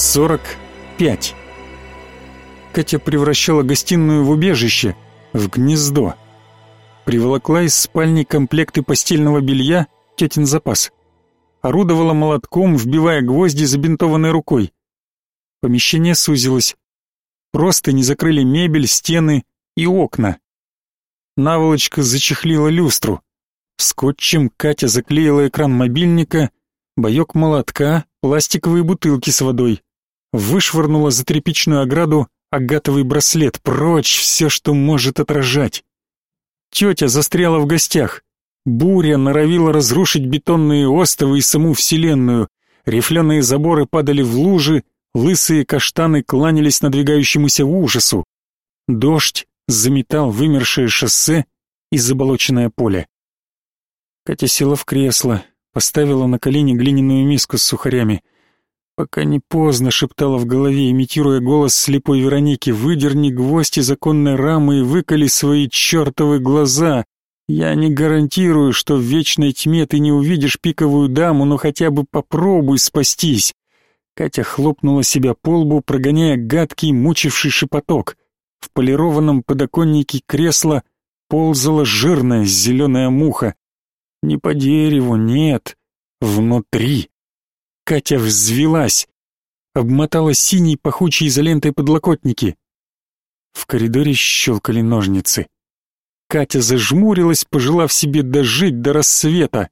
45. Катя превращала гостиную в убежище, в гнездо. Приволокла из спальни комплекты постельного белья, тетин запас. Орудовала молотком, вбивая гвозди забинтованной рукой. Помещение сузилось. Просто не закрыли мебель, стены и окна. Наволочка зачехлила люстру. Скотчем Катя заклеила экран мобильника, боек молотка, пластиковые бутылки с водой. Вышвырнула за тряпичную ограду агатовый браслет, прочь все, что может отражать. Тетя застряла в гостях. Буря норовила разрушить бетонные остовы и саму вселенную. Рифленые заборы падали в лужи, лысые каштаны кланялись надвигающемуся ужасу. Дождь заметал вымершее шоссе и заболоченное поле. Катя села в кресло, поставила на колени глиняную миску с сухарями. «Пока не поздно», — шептала в голове, имитируя голос слепой Вероники, «выдерни гвоздь из оконной рамы и выколи свои чертовы глаза. Я не гарантирую, что в вечной тьме ты не увидишь пиковую даму, но хотя бы попробуй спастись». Катя хлопнула себя по лбу, прогоняя гадкий, мучивший шепоток. В полированном подоконнике кресла ползала жирная зеленая муха. Не по дереву, нет, внутри. Катя взвелась, обмотала синей пахучей изолентой подлокотники. В коридоре щелкали ножницы. Катя зажмурилась, пожелав себе дожить до рассвета.